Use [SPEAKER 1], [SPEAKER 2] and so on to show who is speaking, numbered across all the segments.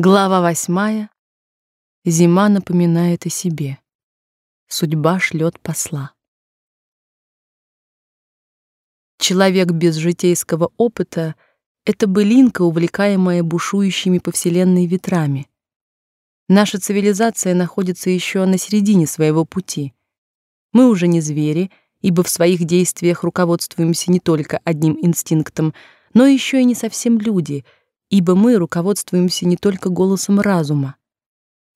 [SPEAKER 1] Глава восьмая. Зима напоминает о себе. Судьба шлет посла. Человек без житейского опыта — это былинка, увлекаемая бушующими по вселенной ветрами. Наша цивилизация находится еще на середине своего пути. Мы уже не звери, ибо в своих действиях руководствуемся не только одним инстинктом, но еще и не совсем люди — ибо мы руководствуемся не только голосом разума.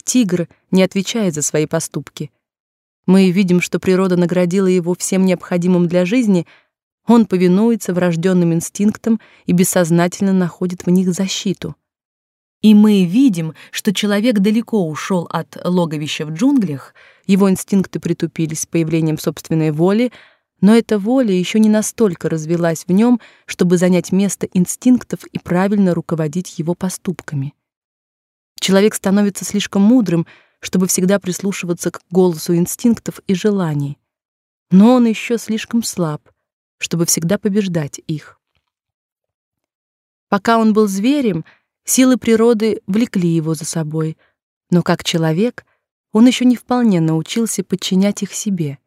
[SPEAKER 1] Тигр не отвечает за свои поступки. Мы видим, что природа наградила его всем необходимым для жизни, он повинуется врожденным инстинктам и бессознательно находит в них защиту. И мы видим, что человек далеко ушел от логовища в джунглях, его инстинкты притупились с появлением собственной воли, но эта воля еще не настолько развилась в нем, чтобы занять место инстинктов и правильно руководить его поступками. Человек становится слишком мудрым, чтобы всегда прислушиваться к голосу инстинктов и желаний. Но он еще слишком слаб, чтобы всегда побеждать их. Пока он был зверем, силы природы влекли его за собой, но как человек он еще не вполне научился подчинять их себе.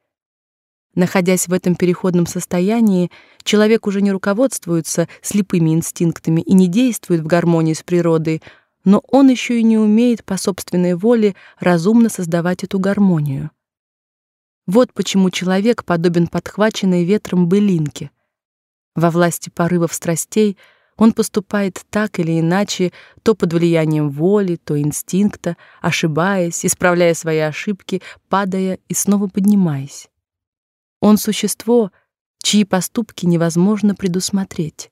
[SPEAKER 1] Находясь в этом переходном состоянии, человек уже не руководствуется слепыми инстинктами и не действует в гармонии с природой, но он еще и не умеет по собственной воле разумно создавать эту гармонию. Вот почему человек подобен подхваченной ветром былинке. Во власти порывов страстей он поступает так или иначе, то под влиянием воли, то инстинкта, ошибаясь, исправляя свои ошибки, падая и снова поднимаясь. Он существо, чьи поступки невозможно предусмотреть.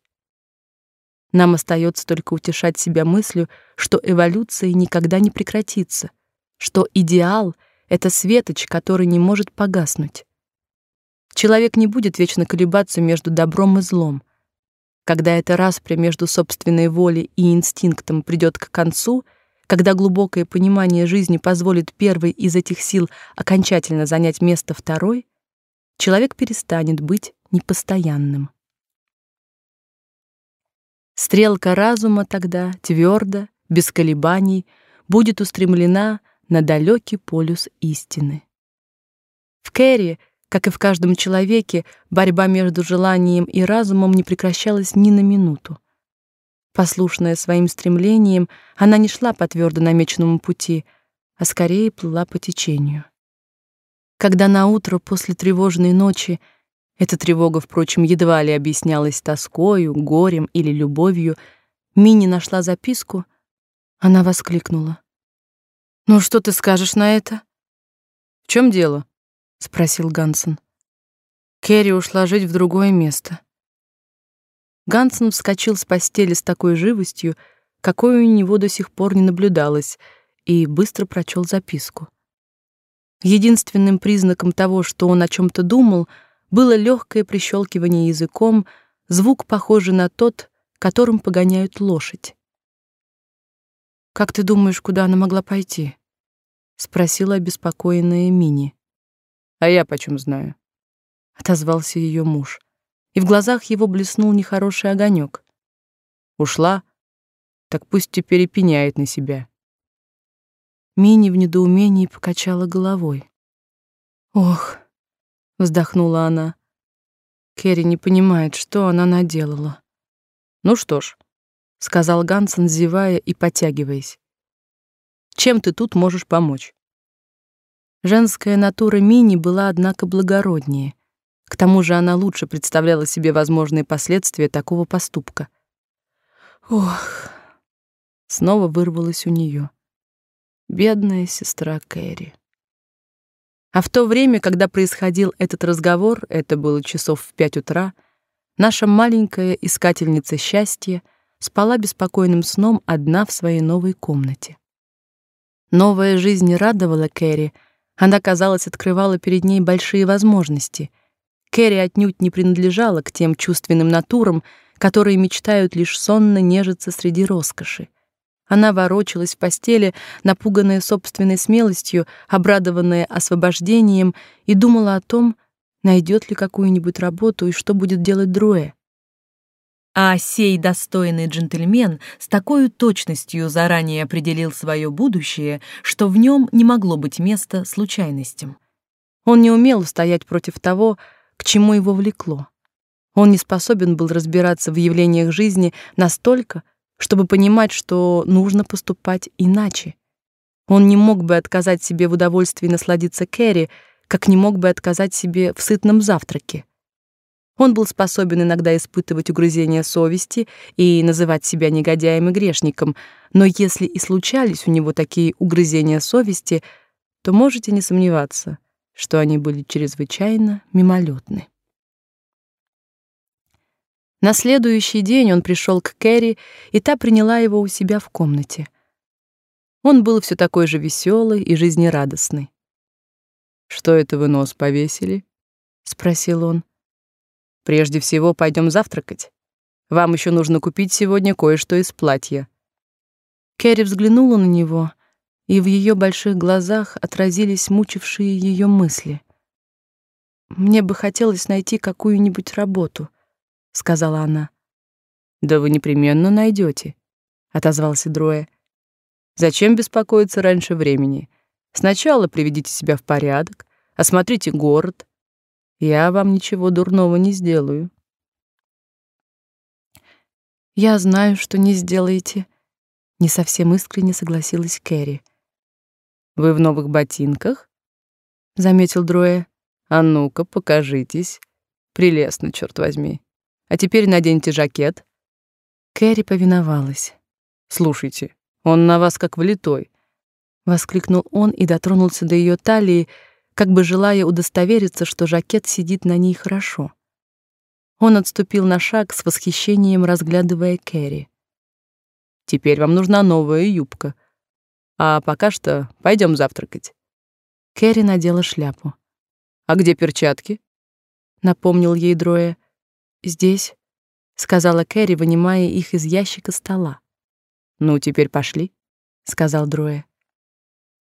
[SPEAKER 1] Нам остается только утешать себя мыслью, что эволюция никогда не прекратится, что идеал это светоч, который не может погаснуть. Человек не будет вечно колебаться между добром и злом. Когда эта распря между собственной волей и инстинктом придет к концу, когда глубокое понимание жизни позволит первой из этих сил окончательно занять место второй, человек перестанет быть непостоянным. Стрелка разума тогда твердо, без колебаний, будет устремлена на далекий полюс истины. В Кэрри, как и в каждом человеке, борьба между желанием и разумом не прекращалась ни на минуту. Послушная своим стремлениям, она не шла по твердо намеченному пути, а скорее плыла по течению когда на утро после тревожной ночи эта тревога, впрочем, едва ли объяснялась тоскою, горем или любовью, Мини нашла записку, она воскликнула: "Ну что ты скажешь на это?" "В чем дело?" спросил Гансен. Керри ушла жить в другое место. Гансен вскочил с постели с такой живостью, какой у него до сих пор не наблюдалось, и быстро прочел записку. Единственным признаком того, что он о чем то думал, было легкое прищелкивание языком, звук похожий на тот, которым погоняют лошадь. Как ты думаешь, куда она могла пойти? спросила обеспокоенная Мини. А я почем знаю? отозвался ее муж, и в глазах его блеснул нехороший огонек. Ушла, так пусть теперь и пеняет на себя. Мини в недоумении покачала головой. «Ох», — вздохнула она. Керри не понимает, что она наделала. «Ну что ж», — сказал Гансен, зевая и потягиваясь. «Чем ты тут можешь помочь?» Женская натура Мини была, однако, благороднее. К тому же она лучше представляла себе возможные последствия такого поступка. «Ох», — снова вырвалось у нее. Бедная сестра Кэрри. А в то время, когда происходил этот разговор, это было часов в пять утра, наша маленькая искательница счастья спала беспокойным сном одна в своей новой комнате. Новая жизнь радовала Кэрри, она, казалось, открывала перед ней большие возможности. Кэрри отнюдь не принадлежала к тем чувственным натурам, которые мечтают лишь сонно нежиться среди роскоши. Она ворочалась в постели, напуганная собственной смелостью, обрадованная освобождением, и думала о том, найдет ли какую-нибудь работу и что будет делать Друэ. А сей достойный джентльмен с такой точностью заранее определил свое будущее, что в нем не могло быть места случайностям. Он не умел стоять против того, к чему его влекло. Он не способен был разбираться в явлениях жизни настолько, чтобы понимать, что нужно поступать иначе. Он не мог бы отказать себе в удовольствии насладиться Кэрри, как не мог бы отказать себе в сытном завтраке. Он был способен иногда испытывать угрызения совести и называть себя негодяем и грешником, но если и случались у него такие угрызения совести, то можете не сомневаться, что они были чрезвычайно мимолетны. На следующий день он пришел к Кэрри, и та приняла его у себя в комнате. Он был все такой же веселый и жизнерадостный. «Что это вы нос повесили?» — спросил он. Прежде всего, пойдем завтракать. Вам еще нужно купить сегодня кое-что из платья. Кэрри взглянула на него, и в ее больших глазах отразились мучившие ее мысли. Мне бы хотелось найти какую-нибудь работу, сказала она. Да вы непременно найдете, отозвался Дроя. Зачем беспокоиться раньше времени? Сначала приведите себя в порядок, осмотрите город, я вам ничего дурного не сделаю. Я знаю, что не сделаете, не совсем искренне согласилась Кэрри. Вы в новых ботинках? заметил Дроя. А ну-ка, покажитесь. Прелестно, черт возьми. А теперь наденьте жакет. Кэрри повиновалась. Слушайте, он на вас как влитой, воскликнул он и дотронулся до ее талии, как бы желая удостовериться, что жакет сидит на ней хорошо. Он отступил на шаг с восхищением, разглядывая Кэрри. Теперь вам нужна новая юбка. А пока что пойдем завтракать. Кэрри надела шляпу. А где перчатки? напомнил ей Дроя. Здесь, сказала Кэрри, вынимая их из ящика стола. Ну, теперь пошли, сказал Дроя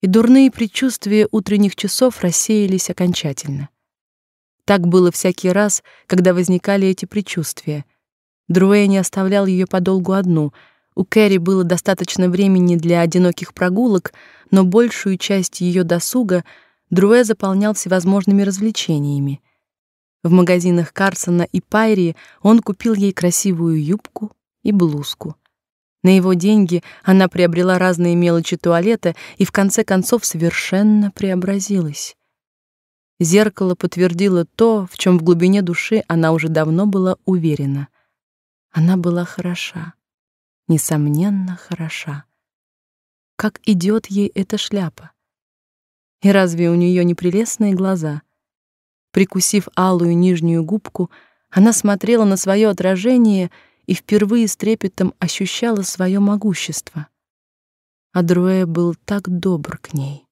[SPEAKER 1] и дурные предчувствия утренних часов рассеялись окончательно. Так было всякий раз, когда возникали эти предчувствия. Друэ не оставлял ее подолгу одну. У Кэрри было достаточно времени для одиноких прогулок, но большую часть ее досуга Друэ заполнял всевозможными развлечениями. В магазинах Карсона и Пайри он купил ей красивую юбку и блузку. На его деньги она приобрела разные мелочи туалета и в конце концов совершенно преобразилась. Зеркало подтвердило то, в чем в глубине души она уже давно была уверена. Она была хороша, несомненно хороша. Как идет ей эта шляпа? И разве у нее не прелестные глаза? Прикусив алую нижнюю губку, она смотрела на свое отражение и впервые с трепетом ощущала свое могущество. А Друэ был так добр к ней.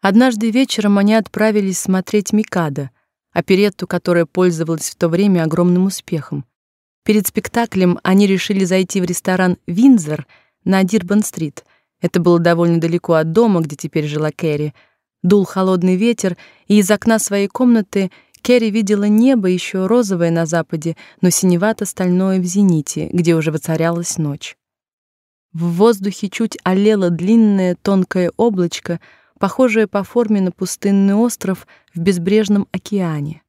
[SPEAKER 1] Однажды вечером они отправились смотреть Микадо, оперетту, которая пользовалась в то время огромным успехом. Перед спектаклем они решили зайти в ресторан Винзор на Дирбан-стрит. Это было довольно далеко от дома, где теперь жила Кэрри. Дул холодный ветер, и из окна своей комнаты Керри видела небо еще розовое на западе, но синевато-стальное в зените, где уже воцарялась ночь. В воздухе чуть олело длинное тонкое облачко, похожее по форме на пустынный остров в безбрежном океане.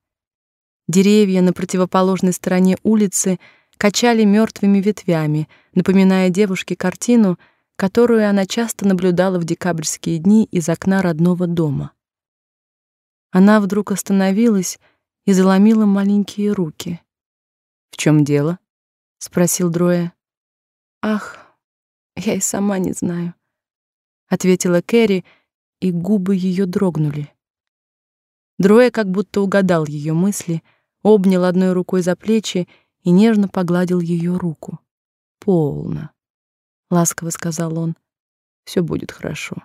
[SPEAKER 1] Деревья на противоположной стороне улицы качали мертвыми ветвями, напоминая девушке картину, которую она часто наблюдала в декабрьские дни из окна родного дома. Она вдруг остановилась и заломила маленькие руки. «В чем дело?» — спросил Дроя. «Ах, я и сама не знаю», — ответила Кэрри, и губы ее дрогнули. Дроя как будто угадал ее мысли, обнял одной рукой за плечи и нежно погладил ее руку. «Полно», — ласково сказал он, — «все будет хорошо».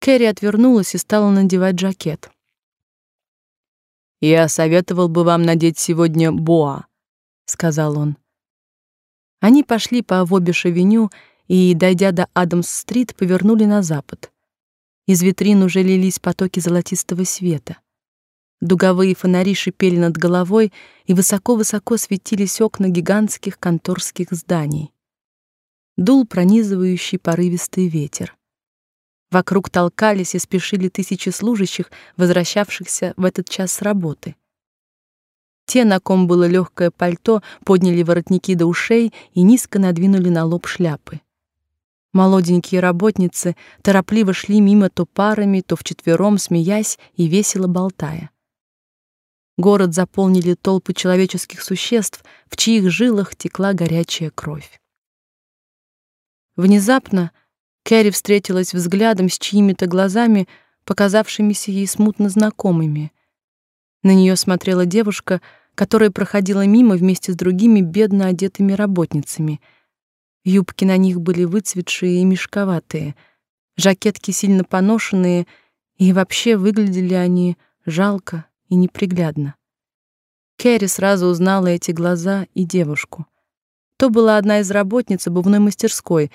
[SPEAKER 1] Кэрри отвернулась и стала надевать жакет. «Я советовал бы вам надеть сегодня боа», — сказал он. Они пошли по Вобиш-авеню и, дойдя до Адамс-стрит, повернули на запад. Из витрин уже лились потоки золотистого света. Дуговые фонари шипели над головой, и высоко-высоко светились окна гигантских конторских зданий. Дул пронизывающий порывистый ветер. Вокруг толкались и спешили тысячи служащих, возвращавшихся в этот час с работы. Те, на ком было легкое пальто, подняли воротники до ушей и низко надвинули на лоб шляпы. Молоденькие работницы торопливо шли мимо то парами, то вчетвером, смеясь и весело болтая. Город заполнили толпы человеческих существ, в чьих жилах текла горячая кровь. Внезапно Кэрри встретилась взглядом с чьими-то глазами, показавшимися ей смутно знакомыми. На нее смотрела девушка, которая проходила мимо вместе с другими бедно одетыми работницами. Юбки на них были выцветшие и мешковатые, жакетки сильно поношенные, и вообще выглядели они жалко и неприглядно. Кэрри сразу узнала эти глаза и девушку. То была одна из работниц обувной мастерской.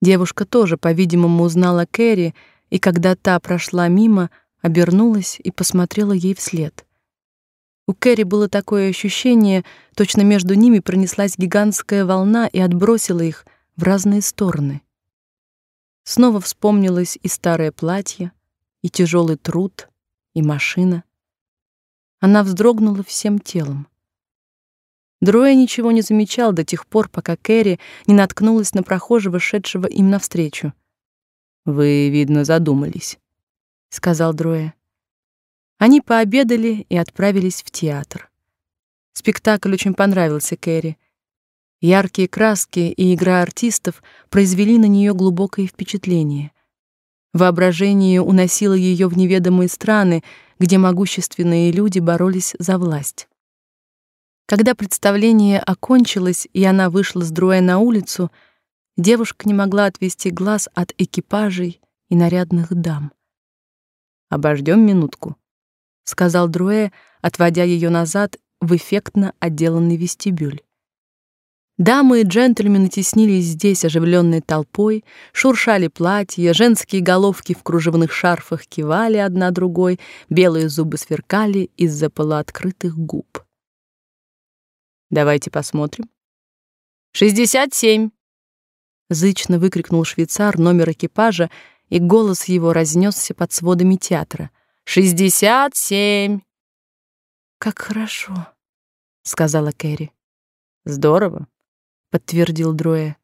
[SPEAKER 1] Девушка тоже, по-видимому, узнала Кэрри, и когда та прошла мимо, обернулась и посмотрела ей вслед. У Кэрри было такое ощущение, точно между ними пронеслась гигантская волна и отбросила их в разные стороны. Снова вспомнилось и старое платье, и тяжелый труд, и машина. Она вздрогнула всем телом. Дроя ничего не замечал до тех пор, пока Кэрри не наткнулась на прохожего, шедшего им навстречу. «Вы, видно, задумались», — сказал Дроя. Они пообедали и отправились в театр. Спектакль очень понравился Кэрри. Яркие краски и игра артистов произвели на нее глубокое впечатление. Воображение уносило ее в неведомые страны, где могущественные люди боролись за власть. Когда представление окончилось, и она вышла с Друэ на улицу, девушка не могла отвести глаз от экипажей и нарядных дам. Обождем минутку, сказал Друэ, отводя ее назад в эффектно отделанный вестибюль. Дамы и джентльмены теснились здесь оживленной толпой, шуршали платья, женские головки в кружевных шарфах кивали одна другой, белые зубы сверкали из-за полуоткрытых губ. Давайте посмотрим. «Шестьдесят семь!» Зычно выкрикнул швейцар номер экипажа, и голос его разнесся под сводами театра. «Шестьдесят семь!» «Как хорошо!» — сказала Кэрри. «Здорово!» подтвердил Дроя.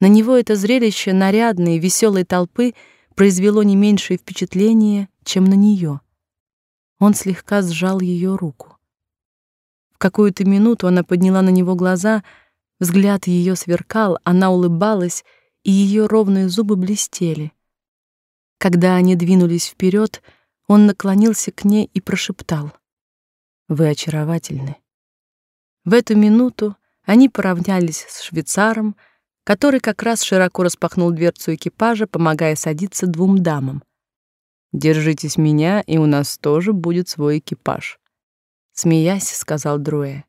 [SPEAKER 1] На него это зрелище нарядной, веселой толпы произвело не меньшее впечатление, чем на нее. Он слегка сжал ее руку. Какую-то минуту она подняла на него глаза, взгляд ее сверкал, она улыбалась, и ее ровные зубы блестели. Когда они двинулись вперед, он наклонился к ней и прошептал: "Вы очаровательны". В эту минуту они поравнялись с швейцаром, который как раз широко распахнул дверцу экипажа, помогая садиться двум дамам. Держитесь меня, и у нас тоже будет свой экипаж, смеясь, сказал Друэ.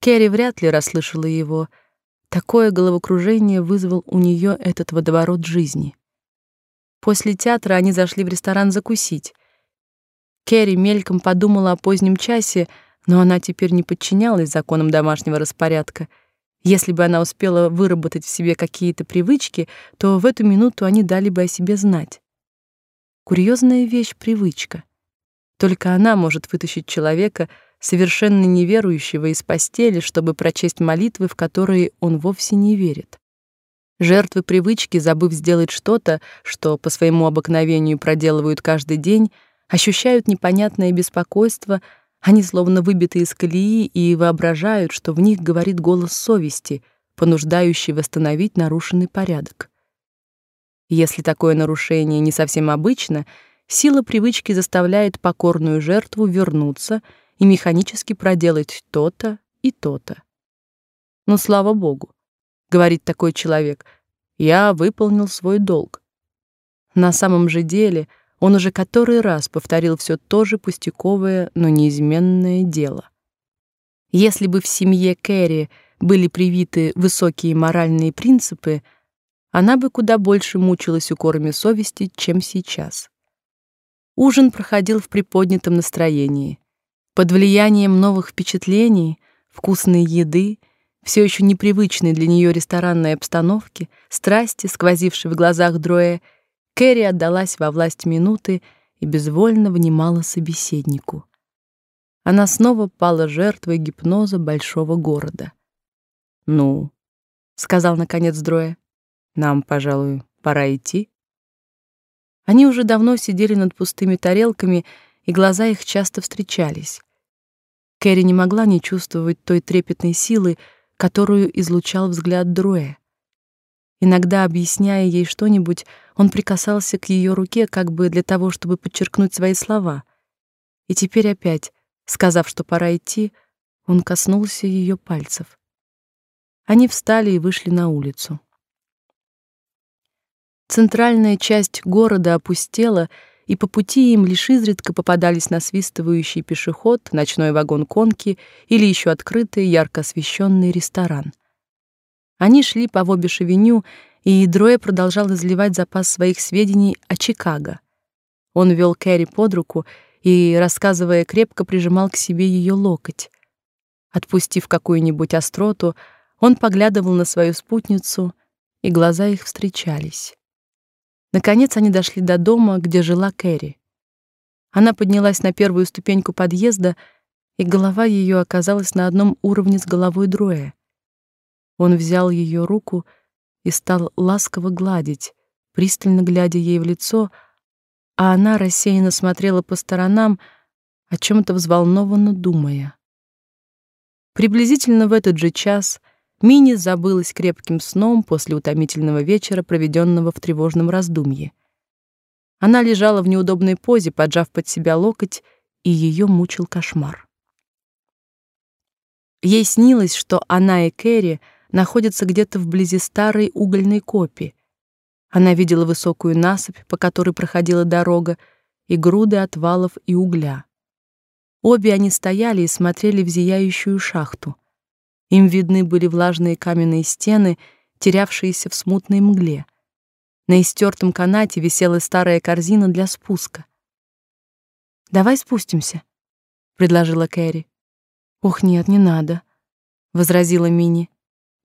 [SPEAKER 1] Керри вряд ли расслышала его. Такое головокружение вызвал у нее этот водоворот жизни. После театра они зашли в ресторан закусить. Керри мельком подумала о позднем часе, но она теперь не подчинялась законам домашнего распорядка. Если бы она успела выработать в себе какие-то привычки, то в эту минуту они дали бы о себе знать. Курьезная вещь привычка. Только она может вытащить человека, совершенно неверующего из постели, чтобы прочесть молитвы, в которые он вовсе не верит. Жертвы привычки, забыв сделать что-то, что по своему обыкновению проделывают каждый день, ощущают непонятное беспокойство, они словно выбиты из колеи и воображают, что в них говорит голос совести, понуждающий восстановить нарушенный порядок. Если такое нарушение не совсем обычно, сила привычки заставляет покорную жертву вернуться и механически проделать то-то и то-то. Но слава богу, говорит такой человек, я выполнил свой долг. На самом же деле он уже который раз повторил все то же пустяковое, но неизменное дело. Если бы в семье Кэрри были привиты высокие моральные принципы, она бы куда больше мучилась укорами совести, чем сейчас. Ужин проходил в приподнятом настроении. Под влиянием новых впечатлений, вкусной еды, все еще непривычной для нее ресторанной обстановки, страсти, сквозившей в глазах Дроя, Кэрри отдалась во власть минуты и безвольно внимала собеседнику. Она снова пала жертвой гипноза большого города. «Ну», — сказал наконец Дроя, — «нам, пожалуй, пора идти». Они уже давно сидели над пустыми тарелками, и глаза их часто встречались. Кэрри не могла не чувствовать той трепетной силы, которую излучал взгляд Дроя. Иногда, объясняя ей что-нибудь, он прикасался к ее руке как бы для того, чтобы подчеркнуть свои слова. И теперь опять, сказав, что пора идти, он коснулся ее пальцев. Они встали и вышли на улицу. Центральная часть города опустела, и по пути им лишь изредка попадались насвистывающий пешеход, ночной вагон конки или еще открытый, ярко освещенный ресторан. Они шли по Вобиш-авеню, и Дроя продолжал изливать запас своих сведений о Чикаго. Он вел Кэрри под руку и, рассказывая, крепко прижимал к себе ее локоть. Отпустив какую-нибудь остроту, он поглядывал на свою спутницу, и глаза их встречались. Наконец они дошли до дома, где жила Кэрри. Она поднялась на первую ступеньку подъезда, и голова ее оказалась на одном уровне с головой Дроя. Он взял ее руку и стал ласково гладить, пристально глядя ей в лицо, а она рассеянно смотрела по сторонам, о чем то взволнованно думая. Приблизительно в этот же час Мини забылась крепким сном после утомительного вечера, проведенного в тревожном раздумье. Она лежала в неудобной позе, поджав под себя локоть, и ее мучил кошмар. Ей снилось, что она и Кэрри — находится где-то вблизи старой угольной копи. Она видела высокую насыпь, по которой проходила дорога, и груды отвалов и угля. Обе они стояли и смотрели в зияющую шахту. Им видны были влажные каменные стены, терявшиеся в смутной мгле. На истертом канате висела старая корзина для спуска. «Давай спустимся», — предложила Кэрри. «Ох, нет, не надо», — возразила Мини.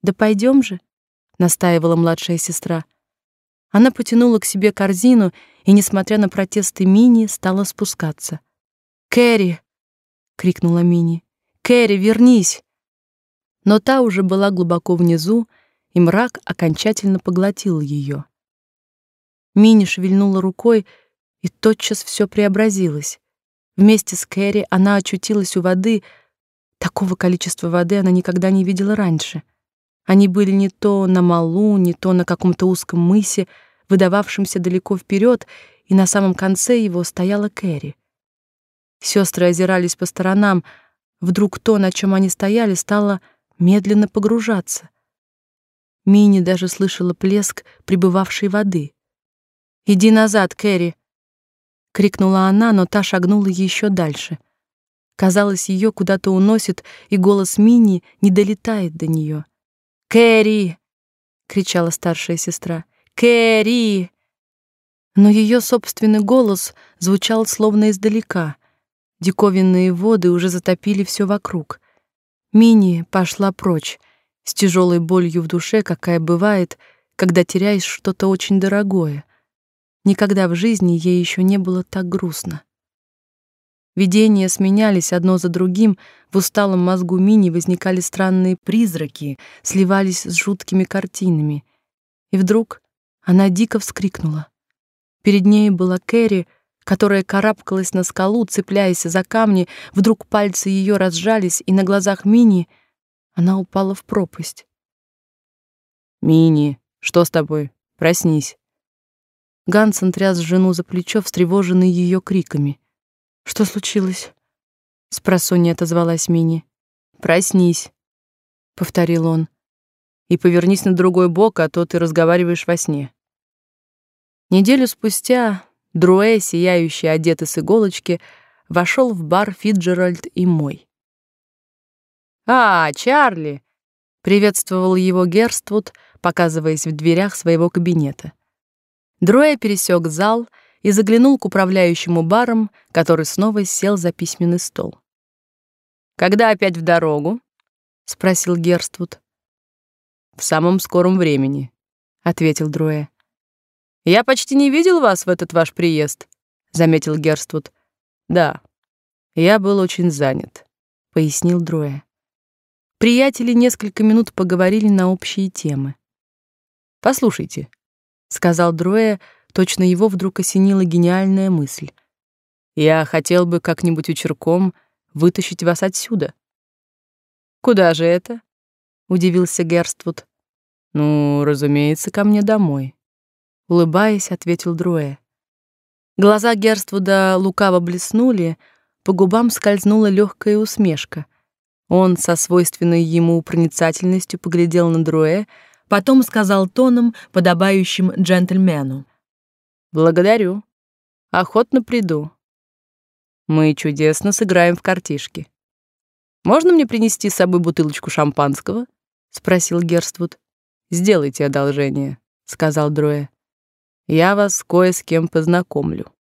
[SPEAKER 1] Да пойдем же, настаивала младшая сестра. Она потянула к себе корзину и, несмотря на протесты Мини, стала спускаться. "Кэрри!" крикнула Мини. "Кэрри, вернись!" Но та уже была глубоко внизу, и мрак окончательно поглотил ее. Мини шевельнула рукой, и тотчас все преобразилось. Вместе с Кэрри она очутилась у воды. Такого количества воды она никогда не видела раньше. Они были не то на малу, не то на каком-то узком мысе, выдававшемся далеко вперед, и на самом конце его стояла Кэрри. Сестры озирались по сторонам. Вдруг то, на чем они стояли, стало медленно погружаться. Мини даже слышала плеск прибывавшей воды. «Иди назад, Кэрри!» — крикнула она, но та шагнула еще дальше. Казалось, ее куда-то уносит, и голос Мини не долетает до нее. Кэрри!» — кричала старшая сестра. «Кэрри!» Но ее собственный голос звучал словно издалека. Диковинные воды уже затопили все вокруг. Мини пошла прочь, с тяжелой болью в душе, какая бывает, когда теряешь что-то очень дорогое. Никогда в жизни ей еще не было так грустно. Видения сменялись одно за другим, в усталом мозгу Мини возникали странные призраки, сливались с жуткими картинами. И вдруг она дико вскрикнула. Перед ней была Кэрри, которая карабкалась на скалу, цепляясь за камни, вдруг пальцы ее разжались, и на глазах Мини она упала в пропасть. «Мини, что с тобой? Проснись!» Гансен тряс жену за плечо, встревоженный ее криками. Что случилось? Спросонья отозвалась Мини. Проснись, повторил он. И повернись на другой бок, а то ты разговариваешь во сне. Неделю спустя Друэ, сияющий, одетый с иголочки, вошел в бар Фиджеральд и мой. «А, Чарли!» — приветствовал его Герствуд, показываясь в дверях своего кабинета. Друэ пересек зал и заглянул к управляющему баром, который снова сел за письменный стол. «Когда опять в дорогу?» — спросил Герствуд. «В самом скором времени», — ответил Друэ. «Я почти не видел вас в этот ваш приезд», — заметил Герствуд. «Да, я был очень занят», — пояснил Друэ. Приятели несколько минут поговорили на общие темы. «Послушайте», — сказал Друэ, точно его вдруг осенила гениальная мысль. «Я хотел бы как-нибудь вечерком вытащить вас отсюда». «Куда же это?» — удивился Герствуд. «Ну, разумеется, ко мне домой», — улыбаясь, ответил Друэ. Глаза Герствуда лукаво блеснули, по губам скользнула легкая усмешка. Он со свойственной ему проницательностью поглядел на Друэ, потом сказал тоном, подобающим джентльмену: "Благодарю. Охотно приду. Мы чудесно сыграем в картишки. Можно мне принести с собой бутылочку шампанского?" спросил Герствуд. "Сделайте одолжение", сказал Друэ. Я вас кое с кем познакомлю.